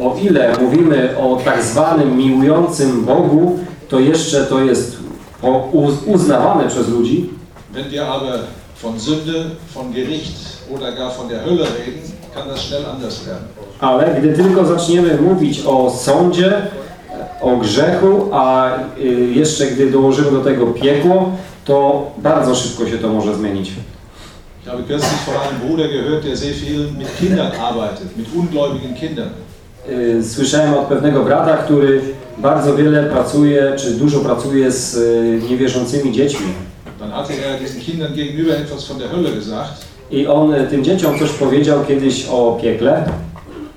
O ile mówimy o tak zwanym miłującym Bogu, to jeszcze to jest uznawane przez ludzi. Wenn wir aber von Sünde, von Gericht oder gar von der Hölle reden, kann das schnell anders werden. Ale gdy tylko zaczniemy mówić o sądzie, o grzechu, a y, jeszcze gdy dołożymy do tego piekło, to bardzo szybko się to może zmienić. Ich habe kürzlich von einem Bruder gehört, der sehr viel mit Kindern arbeitet, mit ungläubigen Kindern. Y, Słyszałem od pewnego brata, który bardzo wiele pracuje, czy dużo pracuje z y, niewierzącymi dziećmi. Dann hatte er diesen Kindern gegenüber etwas von der Hölle gesagt. I on y, tym dzieciom coś powiedział kiedyś o piekle.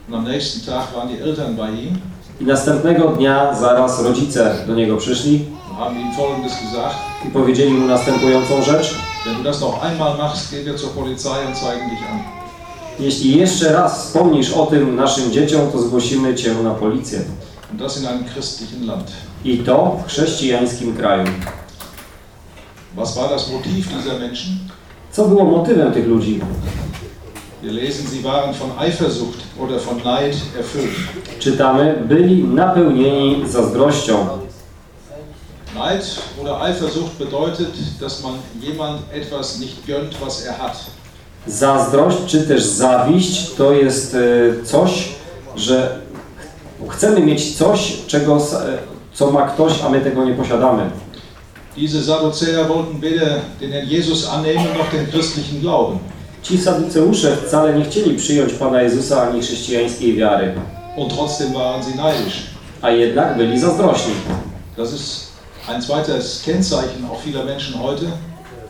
Und am nächsten Tag waren die Eltern bei ihm I następnego dnia zaraz rodzice do niego przyszli haben ihm Folgendes gesagt. i powiedzieli mu następującą rzecz. Wenn du das noch einmal machst, gehen wir zur Polizei und zeigen dich an. Jeśli jeszcze raz wspomnisz o tym naszym dzieciom, to zgłosimy Cię na policję. Und das in einem christlichen Land. I to w chrześcijańskim kraju. Was war das Motiv dieser Menschen? Co było motywem tych ludzi? Wir lesen, sie waren von Eifersucht oder von Neid erfüllt. Czytamy, byli napełnieni zazdrością. Neid oder Eifersucht bedeutet, dass man jemand etwas nicht gönnt, was er hat. Zazdrość czy też zawiść to jest e, coś, że chcemy mieć coś, czego, e, co ma ktoś, a my tego nie posiadamy. Diese Sadduzäer wollten weder den Herrn Jesus annehmen noch den christlichen Glauben. Ci saduceusze wcale nie chcieli przyjąć Pana Jezusa ani chrześcijańskiej wiary, Und trotzdem waren sie neidisch. a jednak byli zazdrośni. Das ist ein zweites Kennzeichen auch vieler Menschen heute,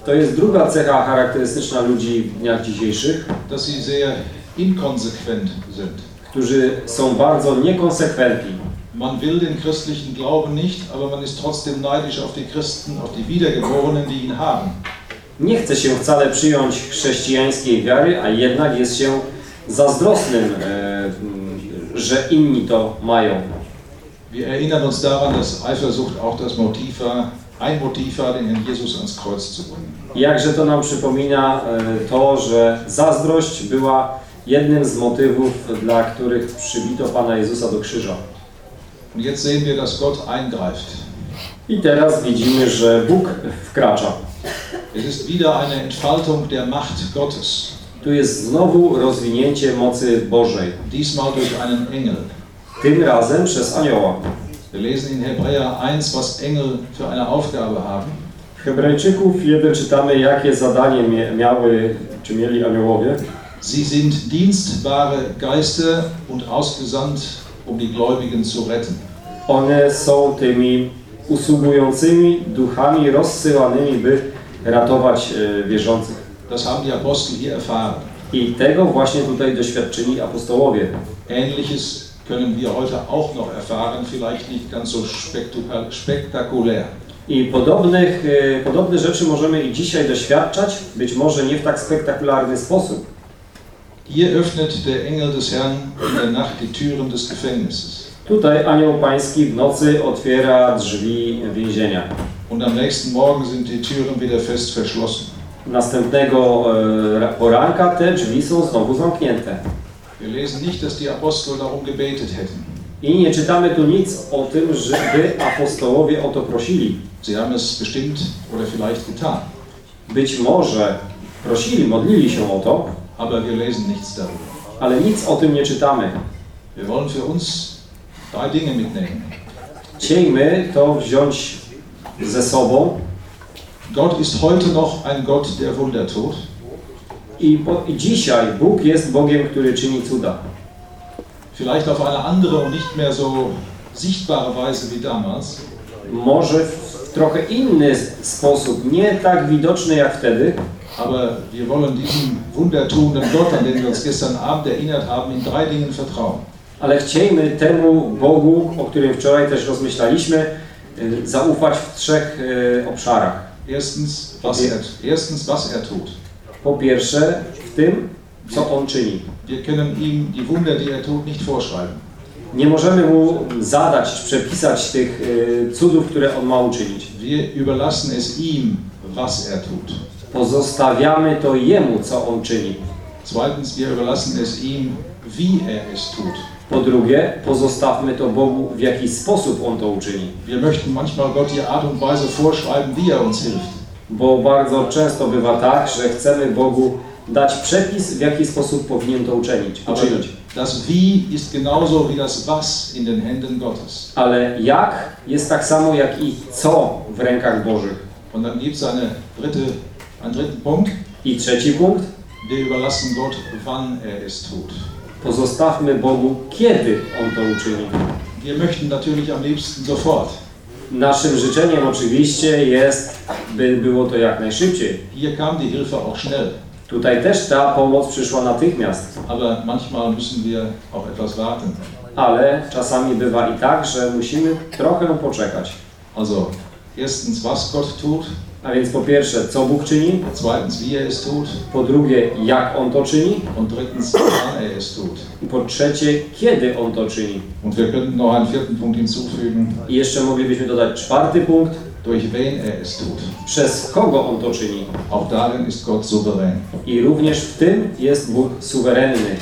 To jest druga cecha charakterystyczna ludzi w dniach dzisiejszych, dass sie sehr inkonsequent sind. którzy są bardzo niekonsekwentni. Man will den christlichen Glauben nicht, aber man ist trotzdem neidisch auf die Christen, auf die Wiedergeborenen, die ihn haben. Nie chce się wcale przyjąć chrześcijańskiej wiary, a jednak jest się zazdrosnym, e, że inni to mają. Wir erinnern uns daran, dass Eifersucht auch das Motiv war, ein Motiv war, den Herrn Jesus ans Kreuz zu bringen. Jakże to nam przypomina e, to, że zazdrość była jednym z motywów, dla których przybito Pana Jezusa do krzyża. Und jetzt sehen wir, dass Gott eingreift. I teraz widzimy, że Bóg wkracza. Es ist wieder eine Entfaltung der Macht Gottes, Tu jest znowu rozwinięcie mocy Bożej. diesmal durch einen Engel. Tym razem przez anioła. Wir lesen in Hebräer 1, was Engel für eine Aufgabe haben. W Hebrajczyków 1 czytamy, jakie zadanie miały, czy mieli aniołowie. Sie sind dienstbare Geister und ausgesandt, um die Gläubigen zu retten. One są tymi usługującymi duchami rozsyłanymi, by ratować e, wierzących. Das haben die Apostel hier erfahren. I tego właśnie tutaj doświadczyli apostołowie. Ähnliches können wir heute auch noch erfahren, vielleicht nicht ganz so spektaku- spektakulär. I podobnych, e, podobne rzeczy możemy i dzisiaj doświadczać, być może nie w tak spektakularny sposób. Hier öffnet der Engel des Herrn in der Nacht die Türen des Gefängnisses. Tutaj anioł pański w nocy otwiera drzwi więzienia. Und am nächsten Morgen sind die Türen wieder fest verschlossen. Następnego e, ra- poranka te drzwi są znowu zamknięte. Wir lesen nicht, dass die Apostel darum gebetet hätten. I nie czytamy tu nic o tym, żeby apostołowie o to prosili. Sie haben es bestimmt oder vielleicht getan. Być może prosili, modlili się o to, Aber wir lesen nichts darüber. ale nic o tym nie czytamy. Wir wollen für uns drei Dinge mitnehmen. Chciejmy to wziąć ze sobą Gott ist heute noch ein Gott, der Wunder tut. I, i dzisiaj Bóg jest Bogiem, który czyni cuda. Vielleicht auf eine andere und nicht mehr so sichtbare Weise wie damals. Może w trochę inny sposób, nie tak widoczny jak wtedy, Aber wir wollen diesem wundertuenden Gott, an den wir uns gestern Abend erinnert haben, in drei Dingen vertrauen. ale chciejmy temu Bogu, o którym wczoraj też rozmyślaliśmy, y, zaufać w trzech y, obszarach. Erstens was, er, erstens, was er tut. Po pierwsze, w tym, co On czyni. Wir können ihm die Wunder, die er tut, nicht vorschreiben. Nie możemy Mu zadać, czy przepisać tych y, cudów, które On ma uczynić. Wir überlassen es ihm, was er tut. Pozostawiamy to Jemu, co On czyni. Zweitens, wir überlassen es ihm, wie er es tut. Po drugie, pozostawmy to Bogu, w jaki sposób On to uczyni. Wir möchten manchmal Gott die Art und Weise vorschreiben, wie er uns hilft. Bo bardzo często bywa tak, że chcemy Bogu dać przepis, w jaki sposób powinien to uczynić. Uczynić. das Wie ist genauso wie das Was in den Händen Gottes. Ale jak jest tak samo jak i co w rękach Bożych. Und dann gibt es eine dritte, einen dritten Punkt. I trzeci punkt, Wir überlassen Gott, wann er es tut. pozostawmy Bogu, kiedy On to uczyni. Wir möchten natürlich am liebsten sofort. Naszym życzeniem oczywiście jest, by było to jak najszybciej. Hier kam die Hilfe auch schnell. Tutaj też ta pomoc przyszła natychmiast, Aber manchmal müssen wir auch etwas warten. ale czasami bywa i tak, że musimy trochę poczekać. Also, erstens, was Gott tut. A więc po pierwsze, co Bóg czyni, wie er po drugie, jak On to czyni er i po trzecie, kiedy On to czyni. I jeszcze moglibyśmy dodać czwarty punkt, Durch wen er es tut. przez kogo On to czyni. Auch darin ist Gott souverän. I również w tym jest Bóg suwerenny.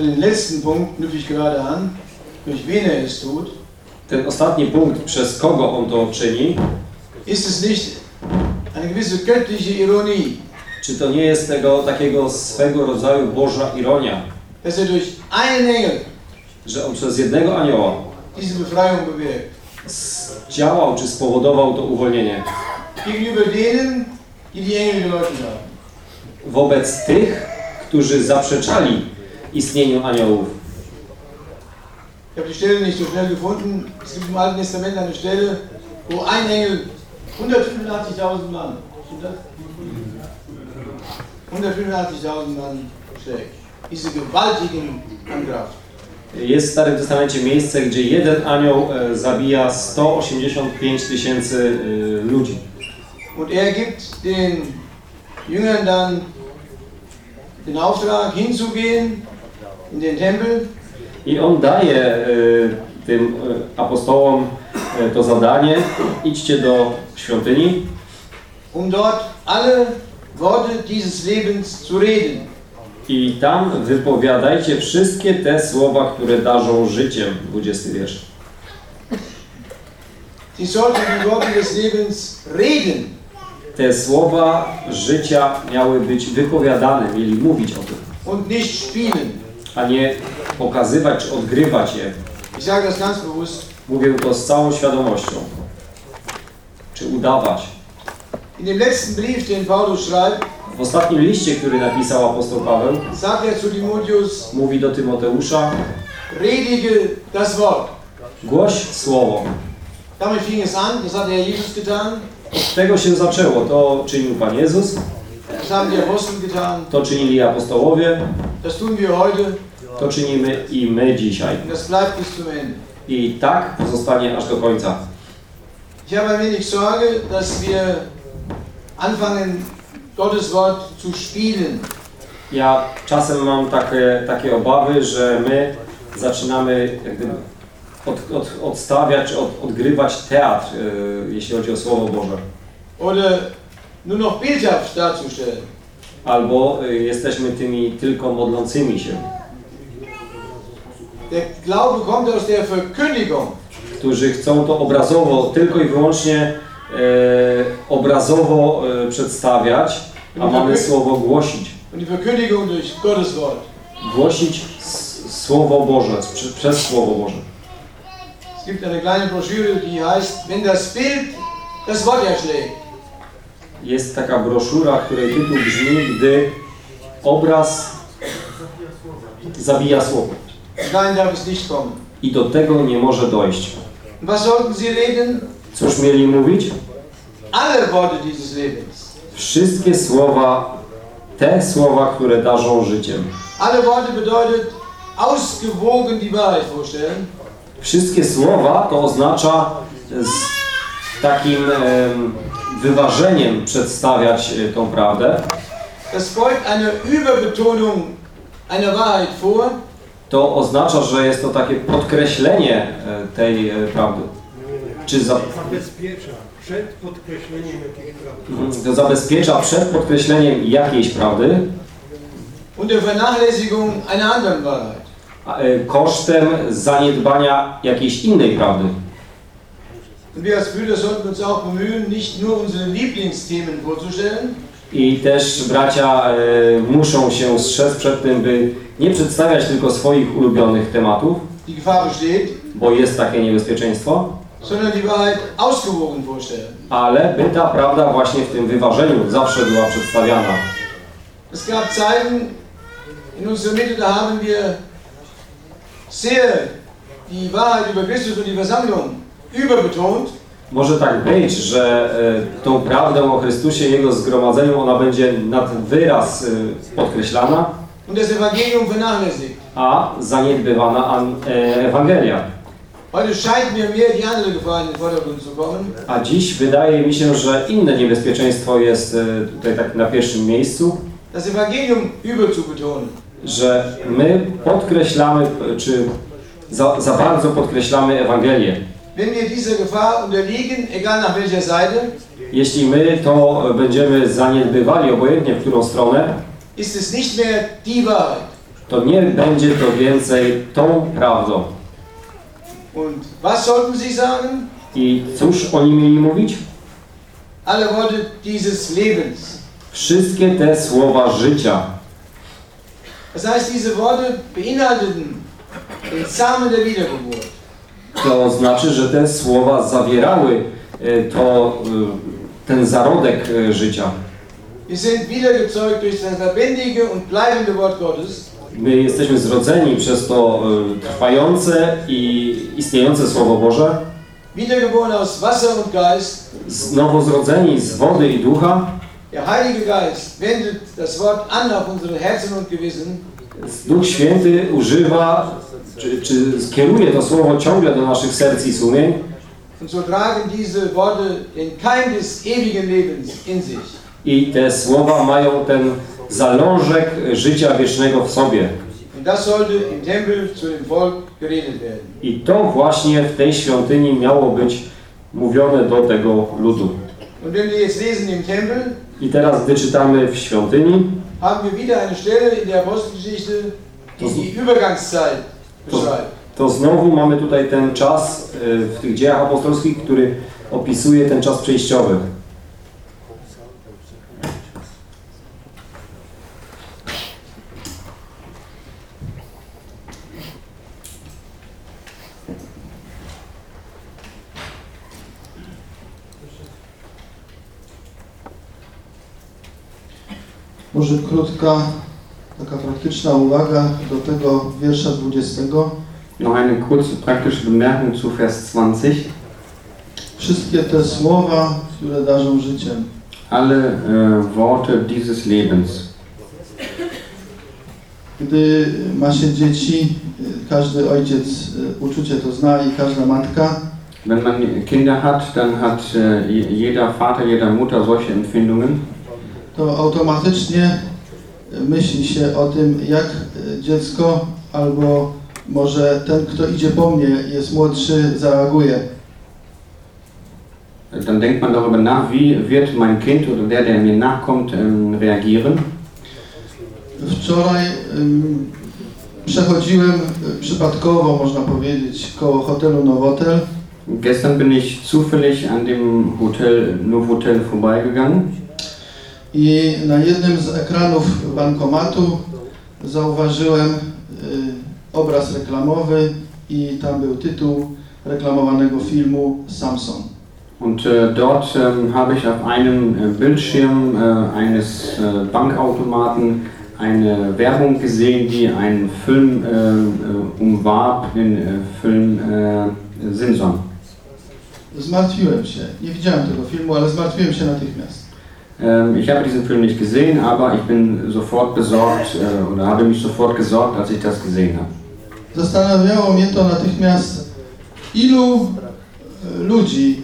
Den letzten Punkt knüpfe ich gerade an, durch wen er es tut. Ten ostatni punkt, przez kogo On to czyni, Ist es nicht eine gewisse göttliche Ironie, czy to nie jest tego takiego swego rodzaju Boża ironia, dass er durch einen Engel że On przez jednego anioła diese Befreiung bewirkt? działał czy spowodował to uwolnienie Gegenüber denen, die die Engel geleugnet haben. wobec tych, którzy zaprzeczali istnieniu aniołów. Ich habe die Stelle nicht so schnell gefunden. Es gibt im Alten Testament eine Stelle, wo ein Engel 185.000 Mann, stimmt das? 185.000 Mann schlägt. Diese gewaltigen Angriffe. Jest w Starym Testamencie miejsce, gdzie jeden anioł e, zabija 185 tysięcy e, ludzi. Und er gibt den Jüngern dann den Auftrag hinzugehen in den Tempel I on daje e, tym e, apostołom e, to zadanie, idźcie do świątyni um dort alle Worte dieses Lebens zu reden. i tam wypowiadajcie wszystkie te słowa, które darzą życiem, 20 wiersz. Sie sollten die Worte des Lebens reden. Te słowa życia miały być wypowiadane, mieli mówić o tym, und nicht spielen. A nie pokazywać czy odgrywać je. Mówię to z całą świadomością. Czy udawać. W ostatnim liście, który napisał apostoł Paweł, er mówi do Tymoteusza, predige das Wort. głoś słowo. Damit fing es an, das hat der Herr Jesus getan, Od tego się zaczęło. To czynił Pan Jezus, das haben die Apostel getan, to czynili apostołowie, das tun wir heute to czynimy i my dzisiaj. I tak pozostanie aż do końca. Ich habe ein wenig Sorge, dass wir anfangen, Gottes Wort zu spielen. Ja czasem mam takie, takie obawy, że my zaczynamy jak gdyby od, od, odstawiać, od, odgrywać teatr, yy, jeśli chodzi o Słowo Boże. Oder nur noch darzustellen. Albo y, jesteśmy tymi tylko modlącymi się, Der Glaube kommt aus der Verkündigung. którzy chcą to obrazowo, tylko i wyłącznie e, obrazowo e, przedstawiać, a mamy Słowo głosić. Und die Verkündigung durch Gottes Wort. Głosić Słowo Boże, prze- przez Słowo Boże. Es gibt eine kleine Broschüre, die heißt, wenn das Bild das Wort erschlägt. Jest taka broszura, której tytuł brzmi, gdy obraz zabija Słowo. Nicht kommen. I do tego nie może dojść. Was sollten sie reden? Cóż mieli mówić? Alle Worte dieses Lebens. Wszystkie słowa, te słowa, które darzą życiem. Alle Worte bedeutet ausgewogen die Wahrheit vorstellen. Wszystkie słowa to oznacza z takim em, wyważeniem przedstawiać e, tą prawdę. Das beugt eine Überbetonung einer Wahrheit vor. To oznacza, że jest to takie podkreślenie e, tej e, prawdy. Czy za, zabezpiecza przed podkreśleniem jakiejś prawdy. to zabezpiecza przed podkreśleniem jakiejś prawdy und der Vernachlässigung einer anderen Wahrheit. a, e, kosztem zaniedbania jakiejś innej prawdy. Und wir als Brüder sollten uns auch bemühen, nicht nur unsere Lieblingsthemen vorzustellen, I też bracia e, muszą się strzec przed tym, by nie przedstawiać tylko swoich ulubionych tematów, bo jest takie niebezpieczeństwo, ale by ta prawda właśnie w tym wyważeniu zawsze była przedstawiana. Es gab Zeiten in unserer Mitte, da haben wir sehr die Wahrheit über Christus und die Versammlung überbetont. Może tak być, że e, tą prawdę o Chrystusie i Jego zgromadzeniu ona będzie nad wyraz e, podkreślana, a zaniedbywana an, e, Ewangelia. A dziś wydaje mi się, że inne niebezpieczeństwo jest tutaj tak na pierwszym miejscu, że my podkreślamy, czy za, za bardzo podkreślamy Ewangelię. Jeśli my to będziemy zaniedbywali, obojętnie w którą stronę, to nie będzie to więcej tą prawdą. I cóż oni mieli mówić? Alle Worte dieses Lebens. Wszystkie te słowa życia. Das heißt, diese Worte beinhalteten den Samen der Wiedergeburt. To znaczy, że te słowa zawierały e, to, e, ten zarodek e, życia. My jesteśmy zrodzeni przez to trwające i istniejące Słowo Boże, znowu zrodzeni z wody i ducha. Der Heilige Geist wendet das Wort an auf unsere Herzen und Gewissen. Duch Święty używa, czy, czy skieruje to Słowo ciągle do naszych serc i sumień i te słowa mają ten zalążek życia wiecznego w sobie. I to właśnie w tej świątyni miało być mówione do tego ludu. I teraz, gdy czytamy w świątyni, haben wir wieder eine Stelle in der Apostelgeschichte, die die Übergangszeit beschreibt. to znowu mamy tutaj ten czas y, w tych dziejach apostolskich, który opisuje ten czas przejściowy. Może krótka, taka praktyczna uwaga do tego wiersza 20. Noch eine kurze praktische Bemerkung zu Vers 20. Wszystkie te słowa, które darzą życiem. Alle äh, Worte dieses Lebens. Gdy ma się dzieci, każdy ojciec e, uczucie to zna i każda matka, Wenn man Kinder hat, dann hat äh, jeder Vater, jeder Mutter solche Empfindungen. To automatycznie myśli się o tym, jak e, dziecko albo może ten, kto idzie po mnie, jest młodszy, zareaguje. Dann denkt man darüber nach, wie wird mein Kind oder der, der mir nachkommt, ähm, reagieren. Wczoraj ym, przechodziłem y, przypadkowo, można powiedzieć, koło hotelu Nowotel Gestern bin ich zufällig an dem Hotel Novotel vorbeigegangen i na jednym z ekranów bankomatu zauważyłem y, obraz reklamowy i tam był tytuł reklamowanego filmu Samson. und äh, dort habe ich auf einem äh, Bildschirm äh, eines Bankautomaten eine Werbung gesehen, die einen Film umwarb, den Film Simson. Zmartwiłem się. Nie widziałem tego filmu, ale zmartwiłem się natychmiast. Ähm, ich habe diesen Film nicht gesehen, aber ich bin sofort besorgt äh, oder habe mich sofort gesorgt, als ich das gesehen habe. Zastanawiało mnie to natychmiast, ilu e, ludzi,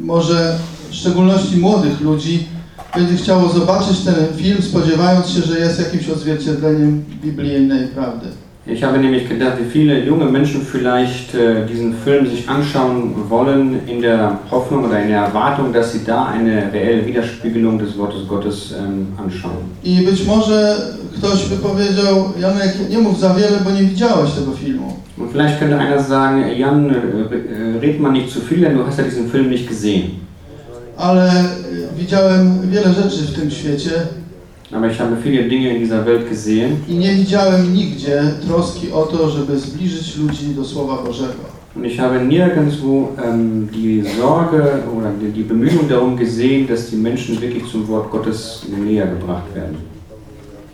może w szczególności młodych ludzi, będzie chciało zobaczyć ten film, spodziewając się, że jest jakimś odzwierciedleniem biblijnej prawdy. Ich habe nämlich gedacht, wie viele junge Menschen vielleicht äh, diesen Film sich anschauen wollen, in der Hoffnung oder in der Erwartung, dass sie da eine reelle Widerspiegelung des Wortes Gottes ähm, anschauen. I być może ktoś by powiedział, Janek, nie mów za wiele, bo nie widziałeś tego filmu. Und vielleicht könnte einer sagen, Jan, äh, äh, red mal nicht zu viel, denn du hast ja diesen Film nicht gesehen. Ale widziałem wiele rzeczy w tym świecie Aber ich habe viele Dinge in dieser Welt gesehen i nie widziałem nigdzie troski o to, żeby zbliżyć ludzi do Słowa Bożego. und ich habe nirgendwo ähm, die Sorge oder die, die Bemühung darum gesehen, dass die Menschen wirklich zum Wort Gottes näher gebracht werden.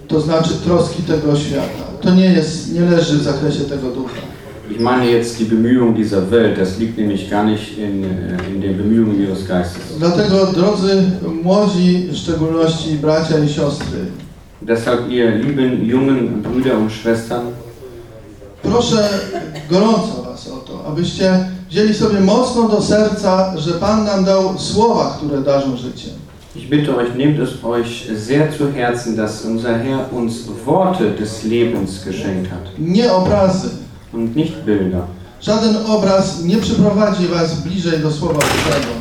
To znaczy troski tego świata. To nie jest, nie leży w zakresie tego ducha. Ich meine jetzt die Bemühung dieser Welt, das liegt nämlich gar nicht in, äh, in den Bemühungen ihres Geistes. Dlatego, drodzy młodzi, w szczególności bracia i siostry, Deshalb, ihr lieben jungen Brüder und Schwestern, proszę gorąco Was o to, abyście wzięli sobie mocno do serca, że Pan nam dał słowa, które darzą życie. ich bitte euch, nehmt es euch sehr zu Herzen, dass unser Herr uns Worte des Lebens geschenkt hat Nie obrazy. Und nicht Bilder. Żaden obraz nie przyprowadzi Was bliżej do Słowa Bożego.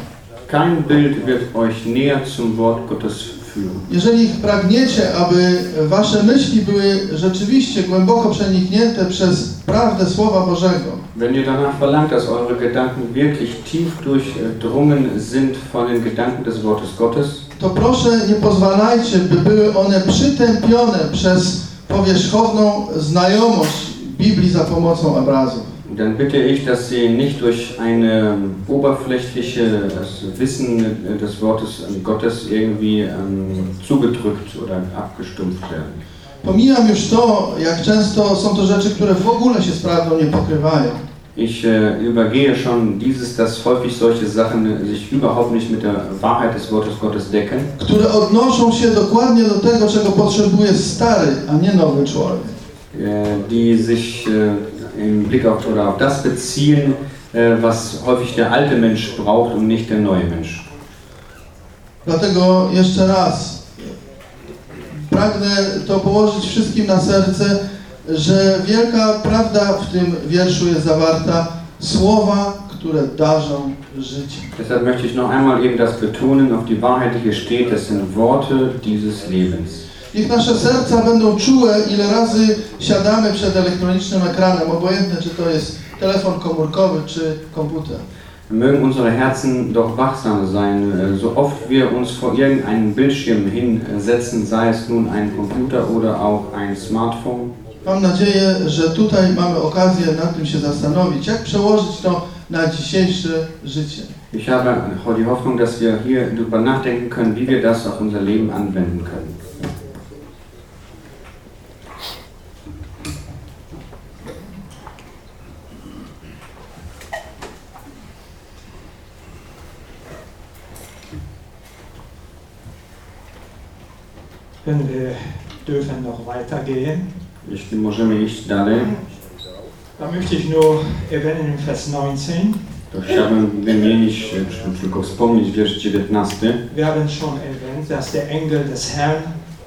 Kein Bild wird euch näher zum Wort Gottes führen. Jeżeli pragniecie, aby Wasze myśli były rzeczywiście głęboko przeniknięte przez prawdę Słowa Bożego, Wenn ihr danach verlangt, dass eure Gedanken wirklich tief durchdrungen sind von den Gedanken des Wortes Gottes, to proszę nie pozwalajcie, by były one przytępione przez powierzchowną znajomość Biblii za pomocą obrazów. dann bitte ich, dass sie nicht durch eine oberflächliches Wissen des Wortes Gottes irgendwie ähm, zugedrückt oder abgestumpft werden. Pomijam już to, jak często są to rzeczy, które w ogóle się z prawdą nie pokrywają. Ich äh, übergehe schon dieses, dass häufig solche Sachen sich überhaupt nicht mit der Wahrheit des Wortes Gottes decken, które odnoszą się dokładnie do tego, czego potrzebuje stary, a nie nowy człowiek. Äh, die sich äh, im Blick auf oder auf das beziehen, äh, was häufig der alte Mensch braucht und nicht der neue Mensch. Dlatego jeszcze raz pragnę to położyć wszystkim na serce, że wielka prawda w tym wierszu jest zawarta, słowa, które darzą życie. Deshalb möchte ich noch einmal eben das betonen, auf die Wahrheit, die hier steht, das sind Worte dieses Lebens. Niech nasze serca będą czułe, ile razy siadamy przed elektronicznym ekranem, obojętne czy to jest telefon komórkowy czy komputer. Mögen unsere Herzen doch wachsam sein, so oft wir uns vor irgendeinen Bildschirm hinsetzen, sei es nun ein Computer oder auch ein Smartphone. Mam nadzieję, że tutaj mamy okazję nad tym się zastanowić, jak przełożyć to na dzisiejsze życie. Ich habe die Hoffnung, dass wir hier darüber nachdenken können, wie wir das auf unser Leben anwenden können. Wenn wir dürfen noch weitergehen, Jeśli możemy iść dalej, dann möchte ich nur erwähnen im Vers 19. to chciałbym wymienić, czy tylko wspomnieć wiersz 19. Wir haben schon erwähnt, dass der Engel des Herrn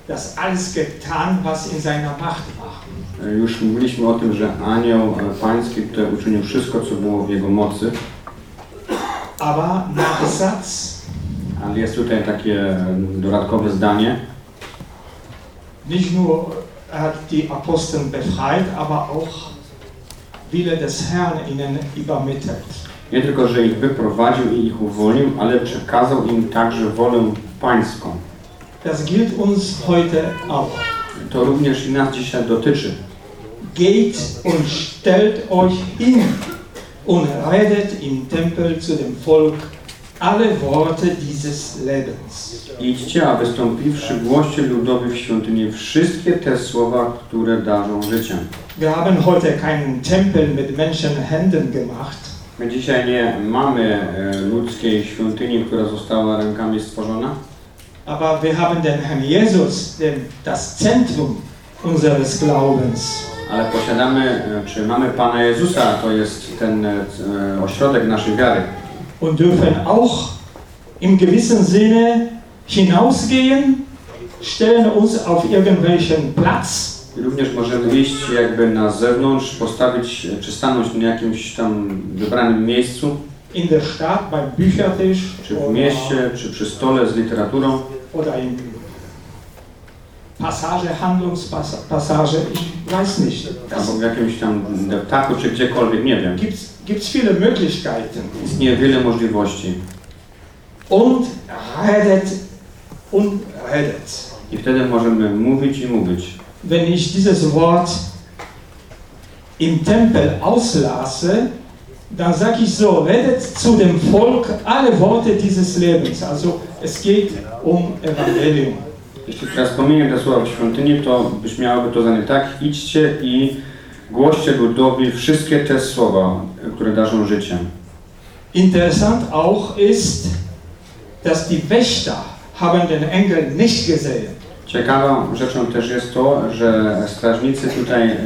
das alles getan, was in seiner Macht war. Już mówiliśmy o tym, że anioł e, pański tutaj uczynił wszystko, co było w jego mocy, Aber Nachsatz, ale jest tutaj takie e, dodatkowe zdanie. Nicht nur er hat die Apostel befreit, aber auch Wille des Herrn ihnen übermittelt. Nie tylko, że ich wyprowadził i ich uwolnił, ale przekazał im także wolę pańską. Das gilt uns heute auch. To również i nas dzisiaj dotyczy. Geht und stellt euch hin und redet im Tempel zu dem Volk alle Worte dieses Lebens. Idźcie, a wystąpiwszy głoście ludowi w świątyni wszystkie te słowa, które darzą życiem. Wir haben heute keinen Tempel mit Menschenhänden gemacht, My dzisiaj nie mamy e, ludzkiej świątyni, która została rękami stworzona, aber wir haben den Herrn Jesus, den, das Zentrum unseres Glaubens. ale posiadamy, e, czy mamy Pana Jezusa, to jest ten e, ośrodek naszej wiary. Und dürfen auch im gewissen Sinne hinausgehen, stellen uns auf irgendwelchen Platz również możemy iść jakby na zewnątrz, postawić czy stanąć na jakimś tam wybranym miejscu, in der Stadt beim Büchertisch czy w mieście, czy przy stole z literaturą, oder in Passage, Handlungspassage, ich weiß nicht. Albo w jakimś tam deptaku, czy gdziekolwiek, nie wiem. gibt's, gibt's viele Möglichkeiten. Istnieje wiele możliwości. Und redet und redet. I wtedy możemy mówić i mówić. Wenn ich dieses Wort im Tempel auslasse, dann sage ich so, redet zu dem Volk alle Worte dieses Lebens. Also es geht um Evangelium. Jeśli teraz pominię te słowa w świątyni, to brzmiałoby to za nie tak. Idźcie i głoście ludowi wszystkie te słowa, które darzą życiem. Interessant auch ist, dass die Wächter haben den Engel nicht gesehen. Ciekawą rzeczą też jest to, że strażnicy tutaj e,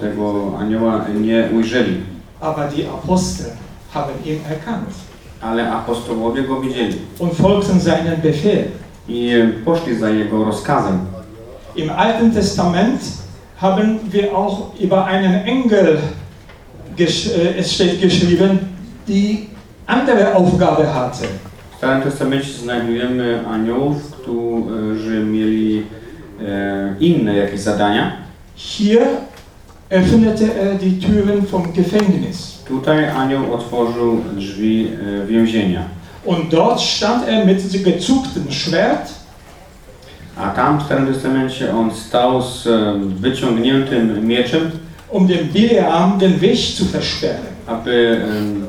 tego anioła nie ujrzeli, Aber die Apostel haben ihn erkannt ale apostołowie go widzieli und folgten seinen Befehl. i poszli za jego rozkazem. Im Alten Testament haben wir auch über einen Engel, es steht geschrieben, die andere Aufgabe hatte. W Starym Testamencie znajdujemy aniołów, którzy mieli e, inne jakieś zadania. Hier öffnete er die Türen vom Gefängnis. Tutaj anioł otworzył drzwi e, więzienia, Und dort stand er mit Schwert a tam w Starym Testamencie on stał z e, wyciągniętym mieczem, um dem Bileam den Weg zu versperren. aby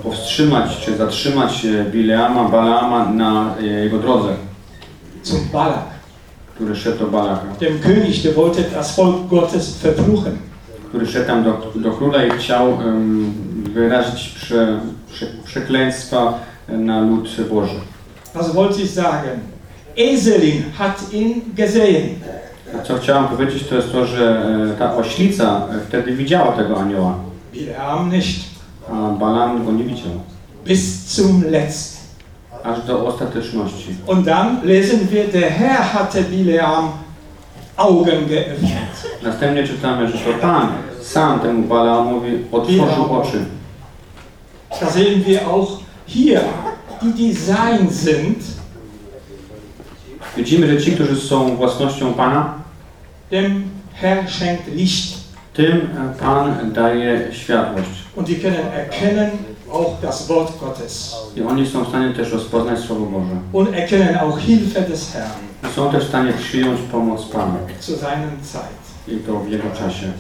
powstrzymać czy zatrzymać e, Bileama, Balaama na e, jego drodze, Zum Balak, który szedł do Balaka, dem König, der wollte das Volk Gottes verfluchen. który szedł tam do, do króla i chciał em, wyrazić prze, prze, przekleństwa na lud Boży. Was wollte ich sagen? Eselin hat ihn gesehen. Co chciałam powiedzieć, to jest to, że e, ta oślica e, wtedy widziała tego anioła, Bileam nicht. a Balaam go nie widział. Bis zum Letzten. Aż do ostateczności. Und dann lesen wir, der Herr hatte Bileam Augen geöffnet. Następnie czytamy, że to Pan sam temu Balaamowi otworzył oczy. Da sehen wir auch hier, die sein sind, Widzimy, że ci, którzy są własnością Pana, dem Herr schenkt Licht. tym Pan daje światłość. Und können erkennen auch das Wort Gottes. I oni są w stanie też rozpoznać Słowo Boże. Und erkennen auch Hilfe des Herrn są też w stanie przyjąć pomoc Pana. zu seiner Zeit. I to w Jego czasie.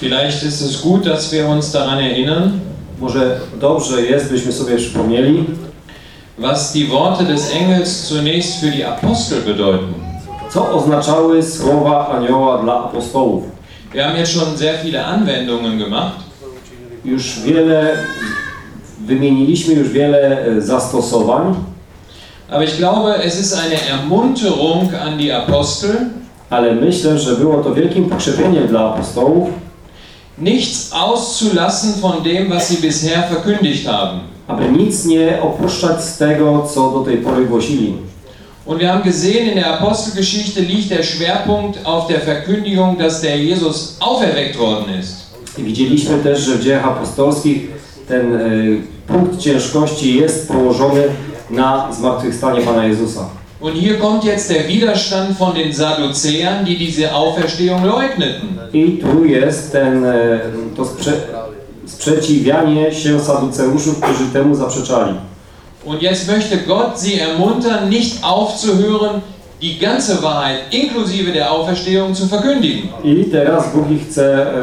Vielleicht ist es gut, dass wir uns daran erinnern, Może dobrze jest, byśmy sobie przypomnieli, was die Worte des Engels zunächst für die Apostel bedeuten. co oznaczały słowa anioła dla apostołów. Wir haben jetzt schon sehr viele Anwendungen gemacht. Już wiele, wymieniliśmy już wiele e, zastosowań, Aber ich glaube, es ist eine Ermunterung an die Apostel, ale myślę, że było to wielkim pokrzepieniem dla apostołów, nichts auszulassen von dem, was sie bisher verkündigt haben. aby nic nie opuszczać z tego, co do tej pory głosili. Und wir haben gesehen, in der Apostelgeschichte liegt der Schwerpunkt auf der Verkündigung, dass der Jesus auferweckt worden ist. I widzieliśmy też, że w dziejach apostolskich ten e, punkt ciężkości jest położony na zmartwychwstanie Pana Jezusa. Und hier kommt jetzt der Widerstand von den Sadduzäern, die diese Auferstehung leugneten. I tu jest ten, e, to sprze sprzeciwianie się saduceuszów, którzy temu zaprzeczali. Und jetzt möchte Gott sie ermuntern, nicht aufzuhören, die ganze Wahrheit inklusive der Auferstehung zu verkündigen. I teraz Bóg ich chce e,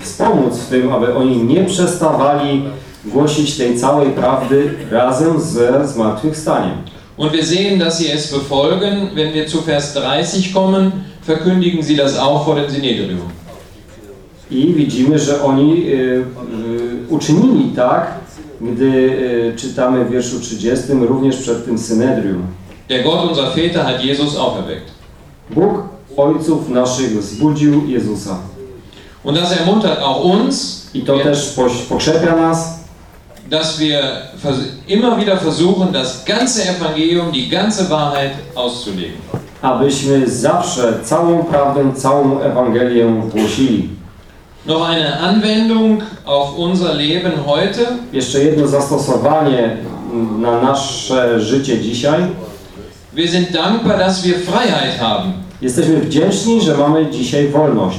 wspomóc w tym, aby oni nie przestawali głosić tej całej prawdy razem ze zmartwychwstaniem. Und wir sehen, dass sie es befolgen. Wenn wir zu Vers 30 kommen, verkündigen sie das auch vor dem Synedrium. I widzimy, że oni e, e, uczynili tak, gdy e, czytamy w wierszu 30, również przed tym synedrium. Der Gott unser Väter hat Jesus auferweckt. Bóg ojców naszych wzbudził Jezusa. Und das ermuntert auch uns, I to też pokrzepia nas, dass wir immer wieder versuchen, das ganze Evangelium, die ganze Wahrheit auszulegen. abyśmy zawsze całą prawdę, całą Ewangelię głosili. Noch eine Anwendung auf unser Leben heute. Jeszcze jedno zastosowanie na nasze życie dzisiaj. Wir sind dankbar, dass wir Freiheit haben. Jesteśmy wdzięczni, że mamy dzisiaj wolność.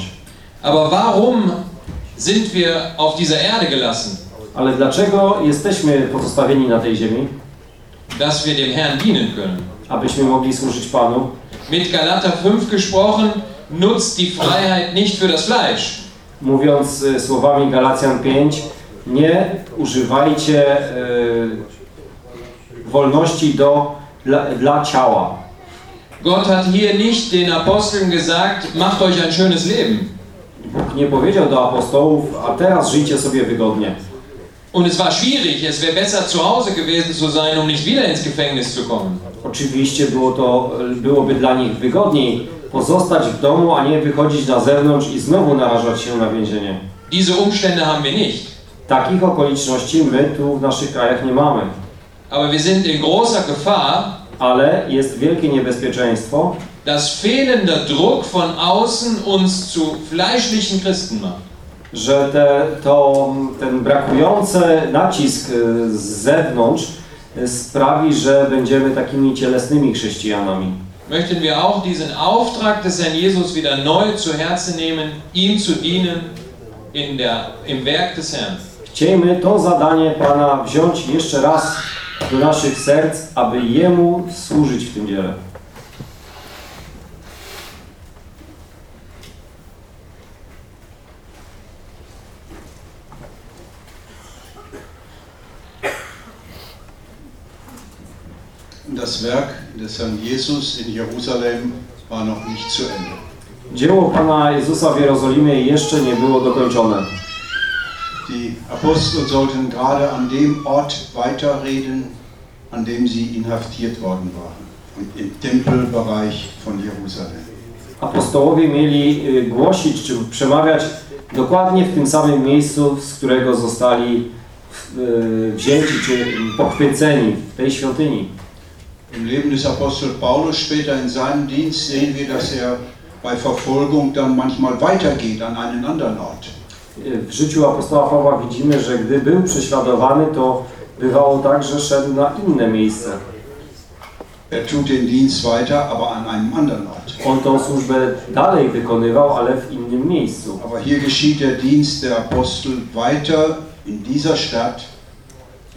Aber warum sind wir auf dieser Erde gelassen? Ale dlaczego jesteśmy pozostawieni na tej ziemi? Dass wir dem Herrn dienen können. Abyśmy mogli służyć Panu. Mit Galater 5 gesprochen, nutzt die Freiheit nicht für das Fleisch. Mówiąc y, słowami Galacjan 5, nie używajcie y, wolności do, dla, dla ciała. Gott hat hier nicht den Aposteln gesagt, macht euch ein schönes Leben. Bóg nie powiedział do apostołów, a teraz żyjcie sobie wygodnie. Und es war schwierig, es wäre besser zu Hause gewesen zu sein, um nicht wieder ins Gefängnis zu kommen. Oczywiście było to, byłoby dla nich wygodniej pozostać w domu, a nie wychodzić na zewnątrz i znowu narażać się na więzienie. Diese Umstände haben wir nicht. Takich okoliczności my tu w naszych krajach nie mamy. Aber wir sind in großer Gefahr, Ale jest wielkie niebezpieczeństwo, dass fehlender Druck von außen uns zu fleischlichen Christen macht. Że te, to, ten brakujący nacisk y, z zewnątrz y, sprawi, że będziemy takimi cielesnymi chrześcijanami. Möchten wir auch diesen Auftrag des Herrn Jesus wieder neu zu Herzen nehmen, ihm zu dienen in der, im Werk des Herrn. Chciejmy to zadanie Pana wziąć jeszcze raz do naszych serc, aby Jemu służyć w tym dziele. Das Werk des Herrn Jesus in Jerusalem war noch nicht zu Ende. Dzieło Pana Jezusa w Jerozolimie jeszcze nie było dokończone. Die Apostel sollten gerade an dem Ort weiterreden, an dem sie inhaftiert worden waren, im Tempelbereich von Jerusalem. Apostołowie mieli y, głosić czy przemawiać dokładnie w tym samym miejscu, z którego zostali y, wzięci czy pochwyceni w tej świątyni. Im Leben des Apostels Paulus später in seinem Dienst sehen wir, dass er bei Verfolgung dann manchmal weitergeht an einen anderen Ort. W życiu apostoła Pawła widzimy, że gdy był prześladowany, to bywało tak, że szedł na inne miejsce. Er tut den Dienst weiter, aber an einem anderen Ort. On tą służbę dalej wykonywał, ale w innym miejscu. Aber hier geschieht der Dienst der Apostel weiter in dieser Stadt,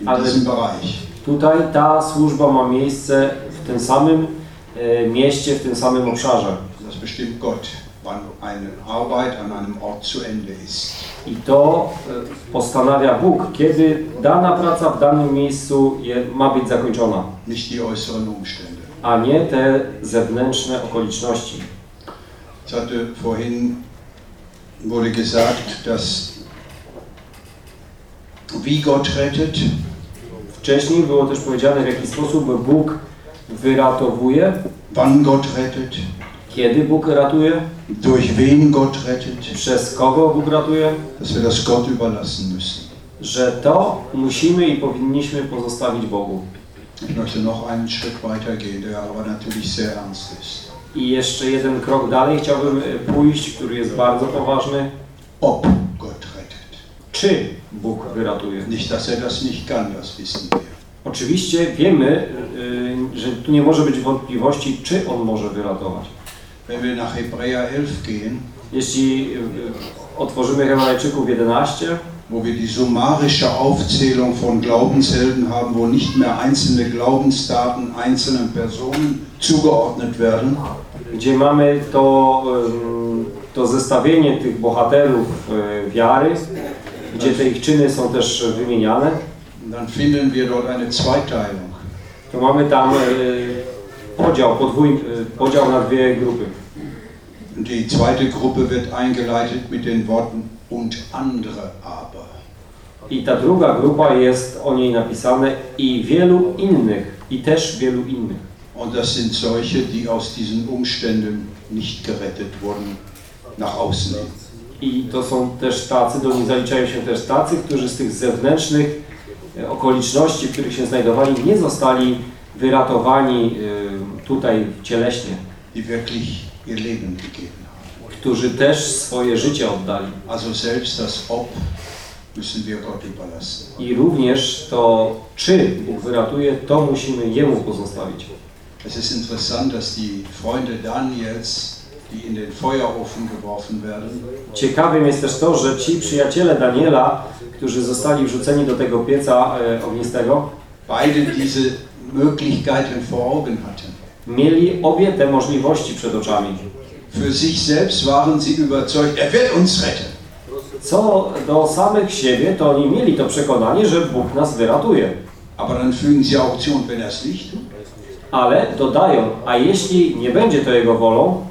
in Ale- diesem Bereich. Tutaj ta służba ma miejsce w tym samym e, mieście, w tym samym obszarze. Das bestimmt Gott, wann eine Arbeit an einem Ort zu Ende ist. I to e, postanawia Bóg, kiedy dana praca w danym miejscu ma być zakończona, nicht die äußeren Umstände. a nie te zewnętrzne okoliczności. Ich hatte vorhin wurde gesagt, dass wie Gott rettet, Wcześniej było też powiedziane, w jaki sposób Bóg wyratowuje, wann Gott rettet, kiedy Bóg ratuje, durch wen Gott rettet, przez kogo Bóg ratuje, dass wir das Gott überlassen müssen. że to musimy i powinniśmy pozostawić Bogu. Ich möchte noch einen Schritt weitergehen, der aber natürlich sehr ernst ist. I jeszcze jeden krok dalej chciałbym e, pójść, który jest bardzo poważny. Ob. Czy Bóg wyratuje? Nicht, dass er das nicht kann, das wissen wir. Oczywiście wiemy, y, że tu nie może być wątpliwości, czy On może wyratować. Wenn wir nach Hebräer 11 gehen, Jeśli y, otworzymy Hebrajczyków 11, wo wir die summarische Aufzählung von Glaubenshelden haben, wo nicht mehr einzelne Glaubensdaten einzelnen Personen zugeordnet werden, gdzie mamy to, to zestawienie tych bohaterów y, wiary, gdzie te ich czyny są też wymieniane, dann finden wir dort eine Zweiteilung. to mamy tam y, podział, podwój, y, podział na dwie grupy. Die zweite Gruppe wird eingeleitet mit den Worten und andere aber. I ta druga grupa jest o niej napisane i wielu innych, i też wielu innych. Und das sind solche, die aus diesen Umständen nicht gerettet wurden, nach außen hin. I to są też tacy, do nich zaliczają się też tacy, którzy z tych zewnętrznych e, okoliczności, w których się znajdowali, nie zostali wyratowani e, tutaj cieleśnie, die wirklich ihr Leben gegeben haben. którzy też swoje życie oddali. Also selbst das Ob müssen wir Gott überlassen. I również to, czy Bóg wyratuje, to musimy Jemu pozostawić. Es ist interessant, dass die Freunde Daniels, Ciekawym jest też to, że ci przyjaciele Daniela, którzy zostali wrzuceni do tego pieca e, ognistego, mieli obie te możliwości przed oczami. Für sich selbst waren sie überzeugt, er wird uns retten. Co do samych siebie, to oni mieli to przekonanie, że Bóg nas wyratuje. Aber dann fügen sie auch zu, und wenn er es nicht tut, Ale dodają, a jeśli nie będzie to Jego wolą,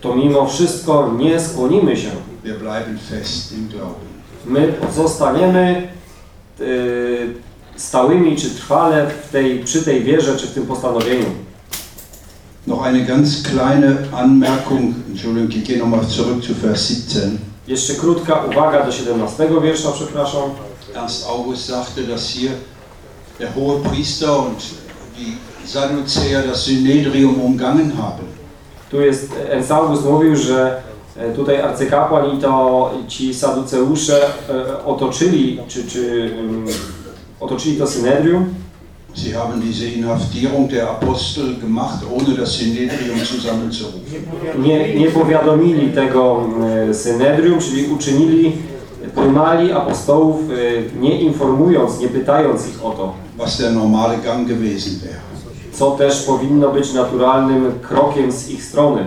to mimo wszystko nie skłonimy się. Wir bleiben fest im Glauben. My pozostaniemy y, stałymi czy trwale w tej, przy tej wierze czy w tym postanowieniu. Noch eine ganz kleine Anmerkung, Entschuldigung, ich gehe nochmal zurück zu Vers 17. Jeszcze krótka uwaga do 17 wiersza, przepraszam. Ernst August sagte, dass hier der hohe Priester und die Sadduzäer das Synedrium umgangen haben. Tu jest, Ernst August mówił, że e, tutaj arcykapłan i to ci saduceusze e, otoczyli, czy, czy um, otoczyli to synedrium Sie haben diese Inhaftierung der Apostel gemacht, ohne das Synedrium zusammenzurufen. nie, nie powiadomili tego e, synedrium, czyli uczynili prymali apostołów, e, nie informując, nie pytając ich o to, was der normale Gang gewesen wäre. Co też powinno być naturalnym krokiem z ich strony.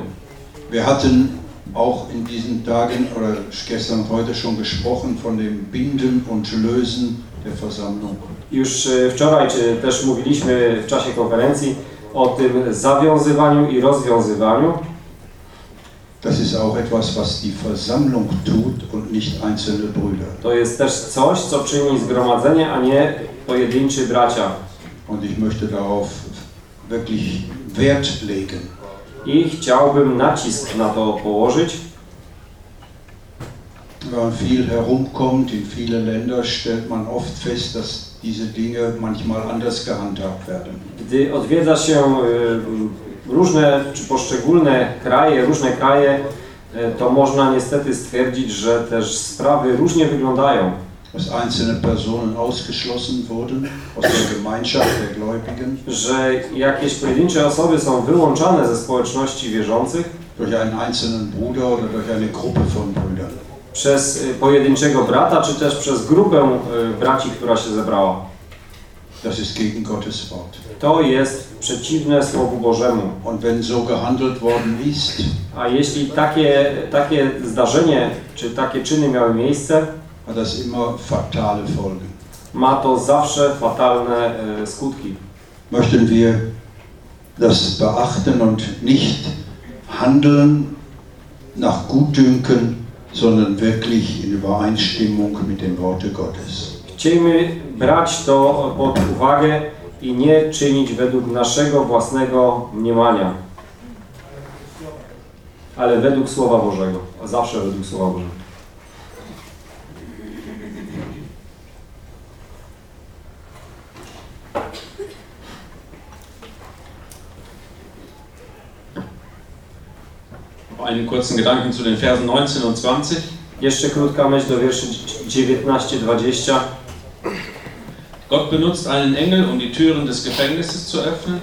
Wir hatten auch in diesen Tagen oder gestern heute schon gesprochen von dem Binden und Lösen der Versammlung. Już e, wczoraj, czy też mówiliśmy w czasie konferencji o tym zawiązywaniu i rozwiązywaniu. Das ist auch etwas, was die Versammlung tut und nicht einzelne Brüder. To jest też coś, co czyni zgromadzenie, a nie pojedynczy bracia. Und ich möchte darauf wirklich Wert legen. I chciałbym nacisk na to położyć. Wenn man viel herumkommt in viele Länder, stellt man oft fest, dass diese Dinge manchmal anders gehandhabt werden. Gdy odwiedza się y, różne czy poszczególne kraje, różne kraje, y, to można niestety stwierdzić, że też sprawy różnie wyglądają. Dass einzelne Personen ausgeschlossen wurden aus der Gemeinschaft der Gläubigen Że jakieś pojedyncze osoby są wyłączane ze społeczności wierzących durch einen einzelnen Bruder oder durch eine Gruppe von Brüdern. przez y, pojedynczego brata, czy też przez grupę y, braci, która się zebrała. Das ist gegen Gottes Wort. To jest przeciwne Słowu Bożemu. Und wenn so gehandelt worden ist, A jeśli takie, takie zdarzenie, czy takie czyny miały miejsce, hat das immer fatale Folgen. ma to zawsze fatalne e, skutki. Möchten wir das beachten und nicht handeln nach Gutdünken, sondern wirklich in Übereinstimmung mit Gottes. Brać to pod uwagę i nie czynić według naszego własnego mniemania, ale według Słowa Bożego, zawsze według Słowa Bożego. Einen kurzen Gedanken zu den Versen 19 und 20. Jeszcze krótka myśl do wierszy 19-20. Gott benutzt einen Engel, um die Türen des Gefängnisses zu öffnen.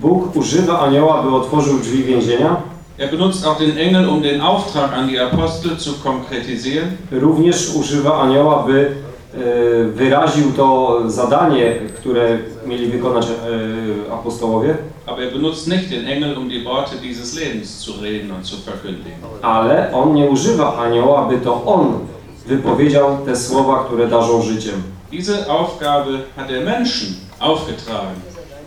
Bóg używa anioła, by otworzył drzwi więzienia. Er benutzt auch den Engel, um den Auftrag an die Apostel zu konkretisieren. Również używa anioła, by e, wyraził to zadanie, które mieli wykonać e, apostołowie, Aber er benutzt nicht den Engel, um die Worte dieses Lebens zu reden und zu verkündigen. ale on nie używa anioła, by to on wypowiedział te słowa, które darzą życiem. Diese Aufgabe hat er Menschen aufgetragen.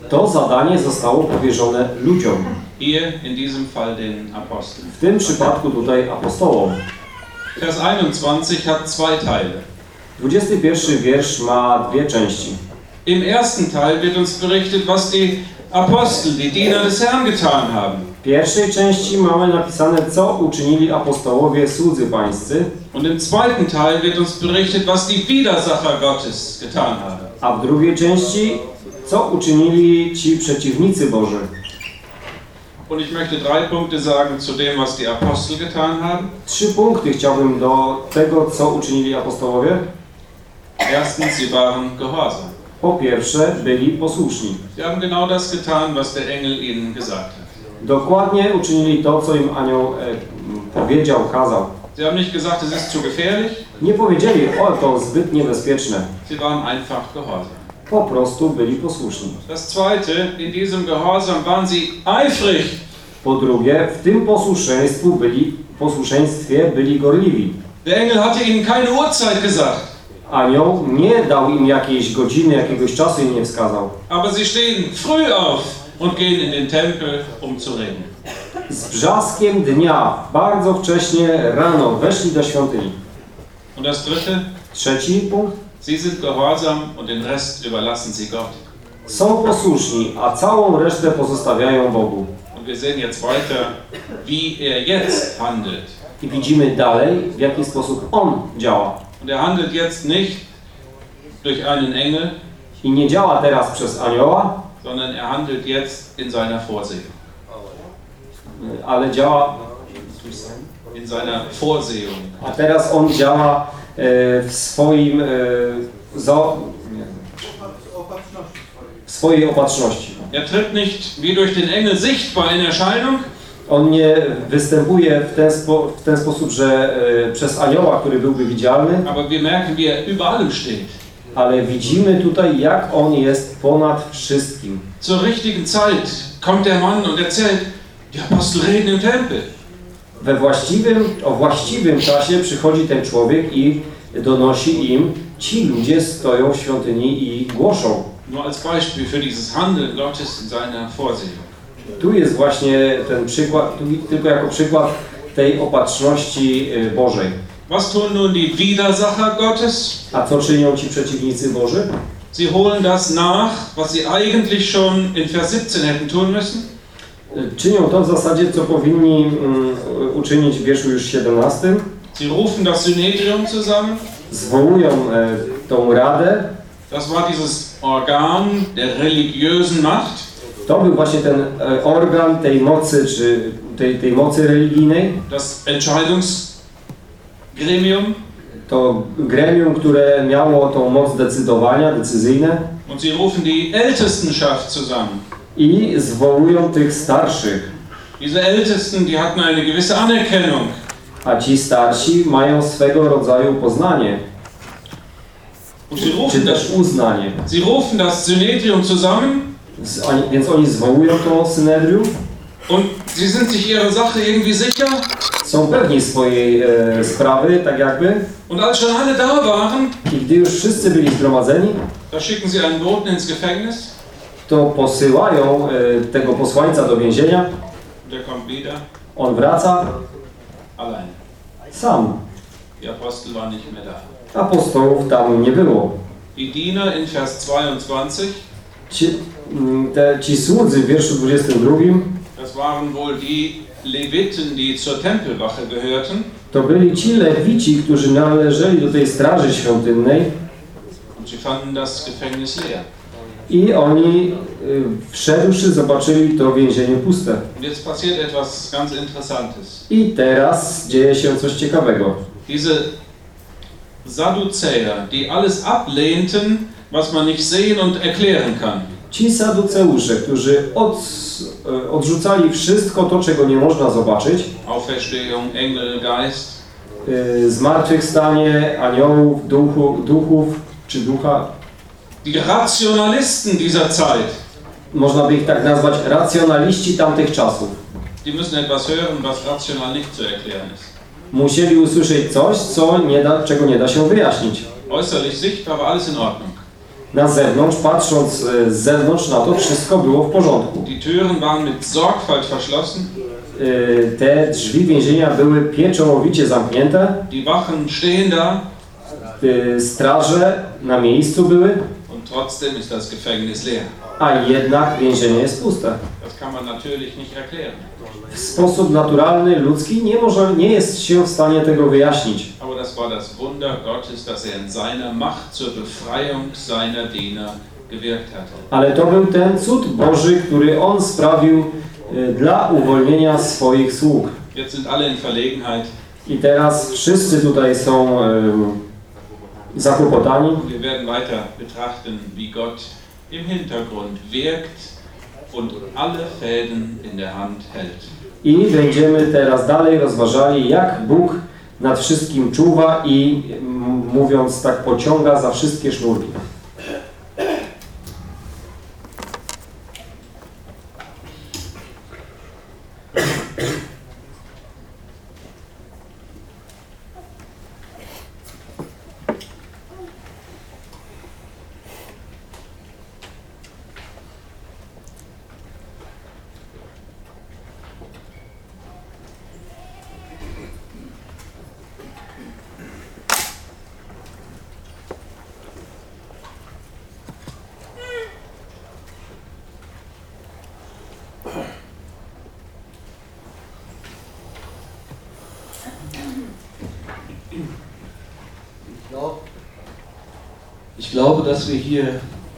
To zadanie zostało powierzone ludziom, Hier in diesem Fall den Aposteln. w tym przypadku tutaj apostołom. Vers 21 hat zwei Teile. 21 wiersz ma dwie części. Im ersten Teil wird uns berichtet, was die Apostel, die Diener des Herrn getan haben. W pierwszej części mamy napisane, co uczynili apostołowie słudzy pańscy, Und im zweiten Teil wird uns berichtet, was die Widersacher Gottes getan haben. a w drugiej części, co uczynili ci przeciwnicy Boży. Und ich möchte drei Punkte sagen zu dem, was die Apostel getan haben. Trzy punkty chciałbym do tego, co uczynili apostołowie. Erstens, sie waren gehorsam. Po pierwsze, byli posłuszni. Sie haben genau das getan, was der Engel ihnen gesagt hat. Dokładnie uczynili to, co im anioł e, powiedział, kazał. Sie haben nicht gesagt, es ist zu gefährlich. Nie powiedzieli, o to zbyt niebezpieczne. Sie waren einfach gehorsam. Po prostu byli posłuszni. Das zweite, in diesem Gehorsam waren sie eifrig. Po drugie, w tym posłuszeństwu byli, posłuszeństwie byli gorliwi. Der Engel hatte ihnen keine Uhrzeit gesagt, Anioł nie dał im jakiejś godziny, jakiegoś czasu im nie wskazał. aber sie stehen früh auf und gehen in den Tempel, um zu reden. Z brzaskiem dnia, bardzo wcześnie rano, weszli do świątyni. Und das dritte, Trzeci punkt. sie sind gehorsam und den Rest überlassen sie Gott. Są posłuszni, a całą resztę pozostawiają Bogu. Und wir sehen jetzt weiter, wie er jetzt handelt. I widzimy dalej, w jaki sposób On działa. Und er handelt jetzt nicht durch einen Engel, I nie działa teraz przez anioła, sondern er handelt jetzt in seiner Vorsehung. ale działa, In seiner Vorsehung. a teraz On działa e, w swoim, e, nie, w swojej opatrzności. Er tritt nicht wie durch den Engel sichtbar in Erscheinung, On nie występuje w ten, spo, w ten sposób, że e, przez anioła, który byłby widzialny, aber wir merken, wie er über allem steht. ale widzimy tutaj, jak On jest ponad wszystkim. Zur richtigen Zeit kommt der Mann und erzählt, die Apostel reden im Tempel. We właściwym, o właściwym czasie przychodzi ten człowiek i donosi im, ci ludzie stoją w świątyni i głoszą. Nur als Beispiel für dieses Handeln Gottes in seiner Vorsehung. Tu jest właśnie ten przykład, tu tylko jako przykład tej opatrzności y, Bożej. Was tun nun die Widersacher Gottes? A co czynią ci przeciwnicy Boży? Sie holen das nach, was sie eigentlich schon in Vers 17 hätten tun müssen. Y, Czynią to w zasadzie, co powinni mm, uczynić w wierszu już 17. Sie rufen das Synedrium zusammen. Zwołują e, tą radę. Das war dieses Organ der religiösen Macht. To był właśnie ten e, organ tej mocy, czy tej, tej mocy religijnej. Das Entscheidungsgremium. To gremium, które miało tą moc decydowania, decyzyjne. Und sie rufen die Ältestenschaft zusammen. I zwołują tych starszych. Diese Ältesten, die hatten eine gewisse Anerkennung. A ci starsi mają swego rodzaju poznanie, Und sie czy rufen das, też uznanie. sie rufen das Synedrium zusammen Z, oni, więc oni zwołują to synedrium, und sie sind sich ihrer Sache irgendwie sicher. są pewni swojej e, sprawy, tak jakby. Und als schon alle da waren, I gdy już wszyscy byli zgromadzeni, da schicken sie einen Boten ins Gefängnis. to posyłają e, tego posłańca do więzienia. Der kommt wieder On wraca allein. sam. Die Apostel waren nicht mehr da. Apostołów tam nie było. Die Diener in Vers 22, Ci, mm, te, ci słudzy w wierszu 22 das waren wohl die Leviten, die zur Tempelwache gehörten. to byli ci lewici, którzy należeli do tej straży świątynnej Und sie fanden das Gefängnis leer. i oni y, wszedłszy zobaczyli to więzienie puste. Und jetzt passiert etwas ganz Interessantes. I teraz dzieje się coś ciekawego. Diese Sadduzäer, die alles ablehnten, was man nicht sehen und erklären kann. Ci saduceusze, którzy od, y, odrzucali wszystko to, czego nie można zobaczyć, Auferstehung, Engel, Geist. y, zmartwychwstanie aniołów, duchu, duchów czy ducha, Die Rationalisten dieser Zeit, można by ich tak nazwać, racjonaliści tamtych czasów. die müssen etwas hören, was rational nicht zu erklären ist. Musieli usłyszeć coś, co nie da, czego nie da się wyjaśnić. Äußerlich sichtbar war alles in Ordnung. Na zewnątrz, patrząc e, z zewnątrz na to, wszystko było w porządku. Die Türen waren mit Sorgfalt verschlossen, E, Te drzwi więzienia były pieczołowicie zamknięte, die Wachen stehen da e, straże na miejscu były, und trotzdem ist das Gefängnis leer. a jednak więzienie jest puste. Das kann man natürlich nicht erklären. W sposób naturalny, ludzki nie, może, nie jest się w stanie tego wyjaśnić. Aber das war das Wunder Gottes, dass er in seiner Macht zur Befreiung seiner Diener gewirkt hat. Ale to był ten cud Boży, który On sprawił y, dla uwolnienia swoich sług. Jetzt sind alle in Verlegenheit. I teraz wszyscy tutaj są ym, zakłopotani. Wir werden weiter betrachten, wie Gott im Hintergrund wirkt I będziemy teraz dalej rozważali, jak Bóg nad wszystkim czuwa i mówiąc tak pociąga za wszystkie sznurki. Ich glaube, dass wir hier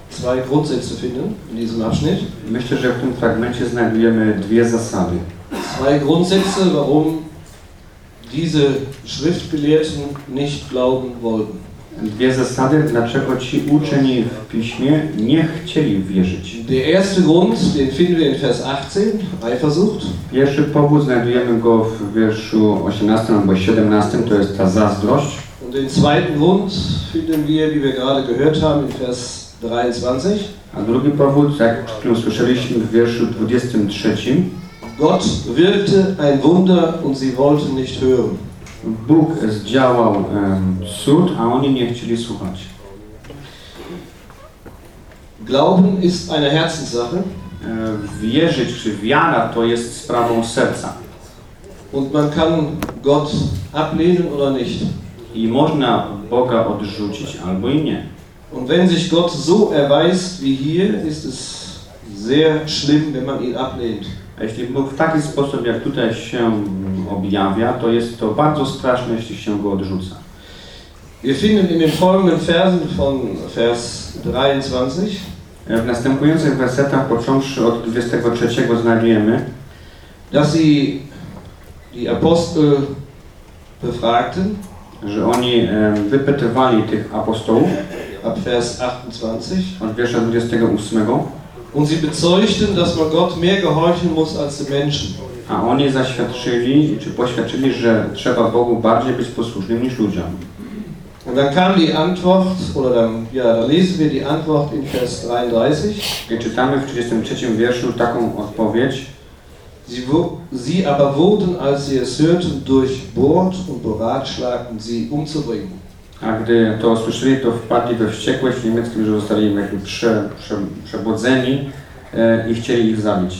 zwei Grundsätze finden in diesem Abschnitt. Myślę, że w tym fragmencie znajdujemy dwie zasady. Zwei Grundsätze, warum diese Schriftgelehrten nicht glauben wollten. Dwie zasady, dlaczego ci uczeni w piśmie nie chcieli wierzyć. Der erste Grund, den finden wir in Vers 18, Eifersucht. Pierwszy powód znajdujemy go w wierszu 18 albo 17, to jest ta zazdrość. Den zweiten Grund finden wir, wie wir gerade gehört haben, in Vers 23. A drugi powód, jak przed chwilą w wierszu 23, Gott wirkte ein Wunder und sie wollten nicht hören. Bóg zdziałał em, cud, a oni nie chcieli słuchać. Glauben ist eine Herzenssache E, Wierzyć czy wiara to jest sprawą serca. und man kann Gott ablehnen oder nicht. I można Boga odrzucić albo i nie. Und wenn sich Gott so erweist wie hier, ist es sehr schlimm, wenn man ihn ablehnt. A jeśli Bóg w taki sposób, jak tutaj się objawia, to jest to bardzo straszne, jeśli się go odrzuca. Wir finden in den folgenden Versen von Vers 23, E, W następujących wersetach, począwszy od 23, znajdujemy, dass sie die Apostel befragten, że oni wypytywali tych apostołów ab Vers 28, od wiersza 28, und sie bezeugten, dass man Gott mehr gehorchen muss als den Menschen. a oni zaświadczyli, czy poświadczyli, że trzeba Bogu bardziej być posłusznym niż ludziom. Und dann kam die Antwort, oder dann, ja, dann lesen wir die Antwort in Vers 33. I czytamy w 33 wierszu taką odpowiedź, Sie, sie aber wurden, als sie es hörten, durchbohrt und beratschlagten sie umzubringen. a gdy to usłyszeli, to wpadli we wściekłość w niemieckim, że zostali jakby prze, prze, przebodzeni e, i chcieli ich zabić.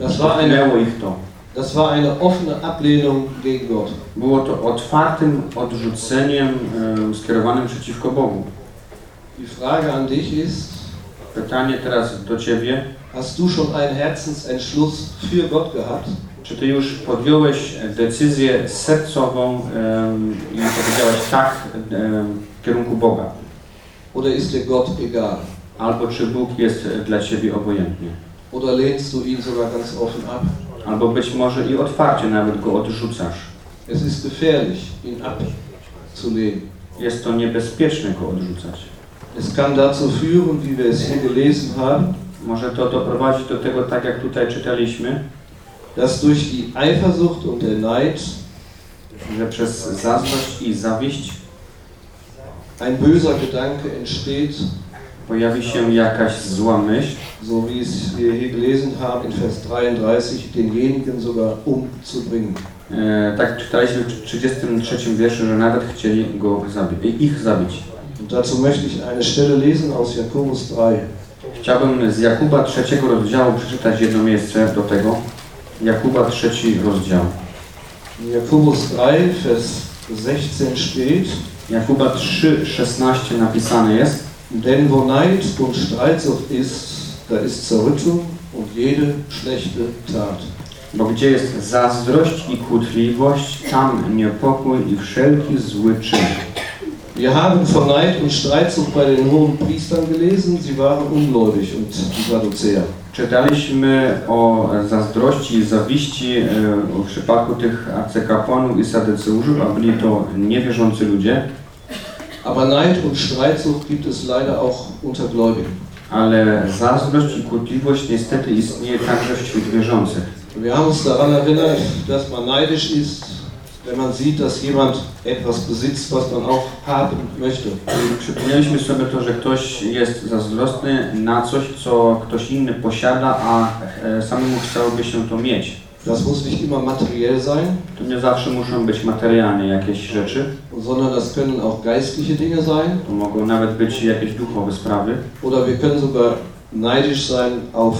Das war eine, ich to. das war eine offene Ablehnung gegen Gott. Było to otwartym odrzuceniem e, skierowanym przeciwko Bogu. Die Frage an dich ist, Pytanie teraz do Ciebie. Hast du schon einen Herzensentschluss für Gott gehabt? Czy Ty już podjąłeś decyzję sercową em, i powiedziałeś tak em, w kierunku Boga? Oder ist dir Gott egal? Albo czy Bóg jest dla Ciebie obojętny? Oder lehnst du ihn sogar ganz offen ab? Albo być może i otwarcie nawet Go odrzucasz. Es ist gefährlich, ihn abzulehnen. Jest to niebezpieczne Go odrzucać. Es kann dazu führen, wie wir es hier gelesen haben, Może to doprowadzić do tego, tak jak tutaj czytaliśmy, dass durch die Eifersucht und der Neid że przez zazdrość i zawiść ein böser Gedanke entsteht, pojawi się jakaś zła myśl, so wie es wir hier gelesen haben in Vers 33, denjenigen sogar umzubringen. E, tak czytaliśmy w 33 wierszu, że nawet chcieli go zabić, ich zabić. Und dazu möchte ich eine Stelle lesen aus Jakobus 3. Chciałbym z Jakuba trzeciego rozdziału przeczytać jedno miejsce do tego. Jakuba trzeci rozdział. In Jakobus 3, Vers 16 steht, Jakuba 3,16 napisane jest Denn wo Neid und Streitsucht ist, da ist Zerrüttung und jede schlechte Tat. Bo gdzie jest zazdrość i kłótliwość, tam niepokój i wszelki zły czyn. Wir haben von Neid und Streitsucht bei den hohen Priestern gelesen, sie waren ungläubig und die Sadduzäer. Czytaliśmy o zazdrości i zawiści e, w przypadku tych arcykapłanów i sadyceuszów, a byli to niewierzący ludzie, Aber Neid und Streitsucht gibt es leider auch unter Gläubigen. ale zazdrość i kłótliwość niestety istnieje także wśród wierzących. Wir haben uns daran erinnert, dass man neidisch ist, wenn man sieht, dass jemand etwas besitzt, was man auch haben möchte. Przypomnieliśmy sobie to, że ktoś jest zazdrosny na coś, co ktoś inny posiada, a e, samemu chciałoby się to mieć. Das muss nicht immer materiell sein, To nie zawsze muszą być materialne jakieś rzeczy, sondern das können auch geistliche Dinge sein. to mogą nawet być jakieś duchowe sprawy. Oder wir können sogar neidisch sein auf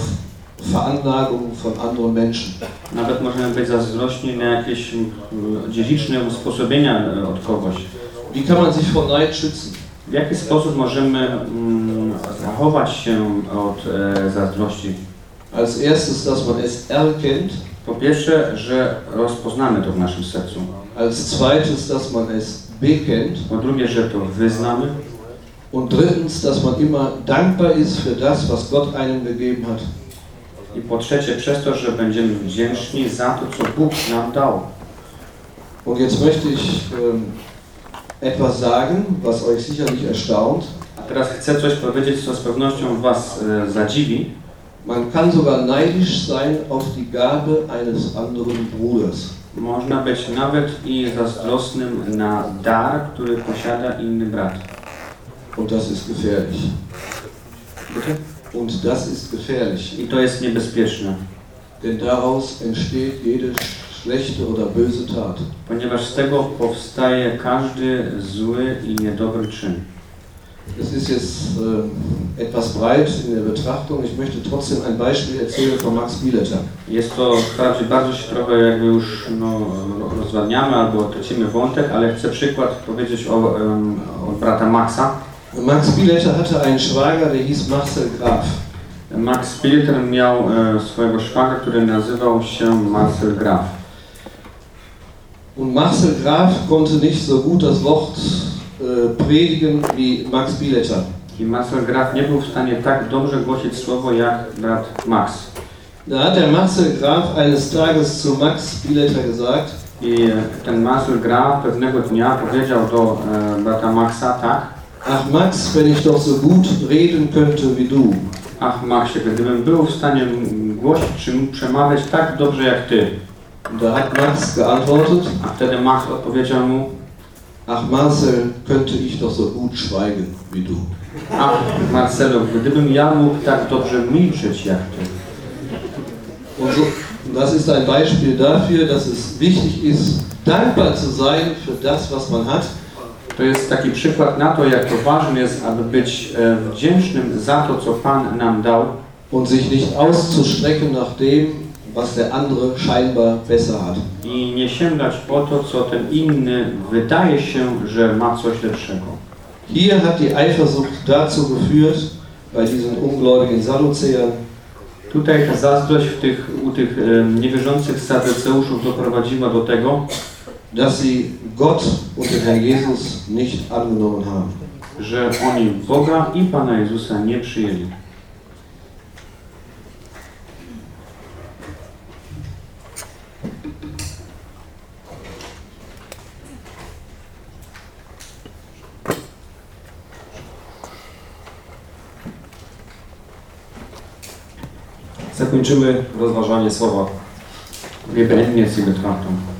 Veranlagungen von anderen Menschen. Nawet możemy być zazdrośni na jakieś dziedziczne usposobienia e, od kogoś. Wie kann man sich vor Neid schützen? W jaki sposób możemy mm, zachować się od e, zazdrości? Als erstes, dass man es erkennt. Po pierwsze, że rozpoznamy to w naszym sercu. Als zweites, dass man es bekennt. Po drugie, że to wyznamy. Und drittens, dass man immer dankbar ist für das, was Gott einem gegeben hat. I po trzecie, przez to, że będziemy wdzięczni za to, co Bóg nam dał. Und jetzt möchte ich ähm, etwas sagen, was euch sicherlich erstaunt. A teraz chcę coś powiedzieć, co z pewnością Was e, zadziwi. Man kann sogar neidisch sein auf die Gabe eines anderen Bruders. Można być nawet i zazdrosnym na dar, który posiada inny brat. Und das ist gefährlich. Bitte? Und das ist gefährlich. I to jest niebezpieczne, Denn daraus entsteht jede schlechte oder böse Tat. ponieważ z tego powstaje każdy zły i niedobry czyn. Es ist jetzt ähm, etwas breit in der Betrachtung. Ich möchte trotzdem ein Beispiel erzählen von Max Bieletter. Jest to wprawdzie bardzo się trochę jakby już no, rozwadniamy albo tracimy wątek, ale chcę przykład powiedzieć o, em, o brata Maxa. Max Bieletter hatte einen Schwager, der hieß Marcel Graf. Max miał e, swojego szwagra, który nazywał się Marcel Graf. Und Marcel Graf konnte nicht so gut das Wort äh, predigen wie Max Bieletter. I Marcel Graf nie był w stanie tak dobrze głosić słowo jak brat Max. Da hat der Marcel Graf eines Tages zu Max Bieletter gesagt, I ten Marcel Graf pewnego dnia powiedział do e, brata Maxa tak, Ach Max, wenn ich doch so gut reden könnte wie du. ach Maxie, gdybym był w stanie głosić czy przemawiać tak dobrze jak ty. Da hat Max geantwortet, A wtedy Max odpowiedział mu, Ach Marcel, könnte ich doch so gut schweigen wie du. ach Marcelo, gdybym ja mógł tak dobrze milczeć jak ty. Und so, das ist ein Beispiel dafür, dass es wichtig ist, dankbar zu sein für das, was man hat. To jest taki przykład na to, jak to ważne jest, aby być e, wdzięcznym za to, co Pan nam dał und sich nicht auszustrecken nach dem, was der andere scheinbar besser hat. i nie sięgać po to, co ten inny wydaje się, że ma coś lepszego. Hier hat die Eifersucht dazu geführt, bei diesen ungläubigen Sadduzäern, Tutaj ta zazdrość w tych, u tych e, niewierzących sadyceuszów doprowadziła do tego, dass sie Gott und den Herrn Jesus nicht angenommen haben. że oni Boga i Pana Jezusa nie przyjęli. Zakończymy rozważanie słowa. Wir beenden jetzt die Betrachtung.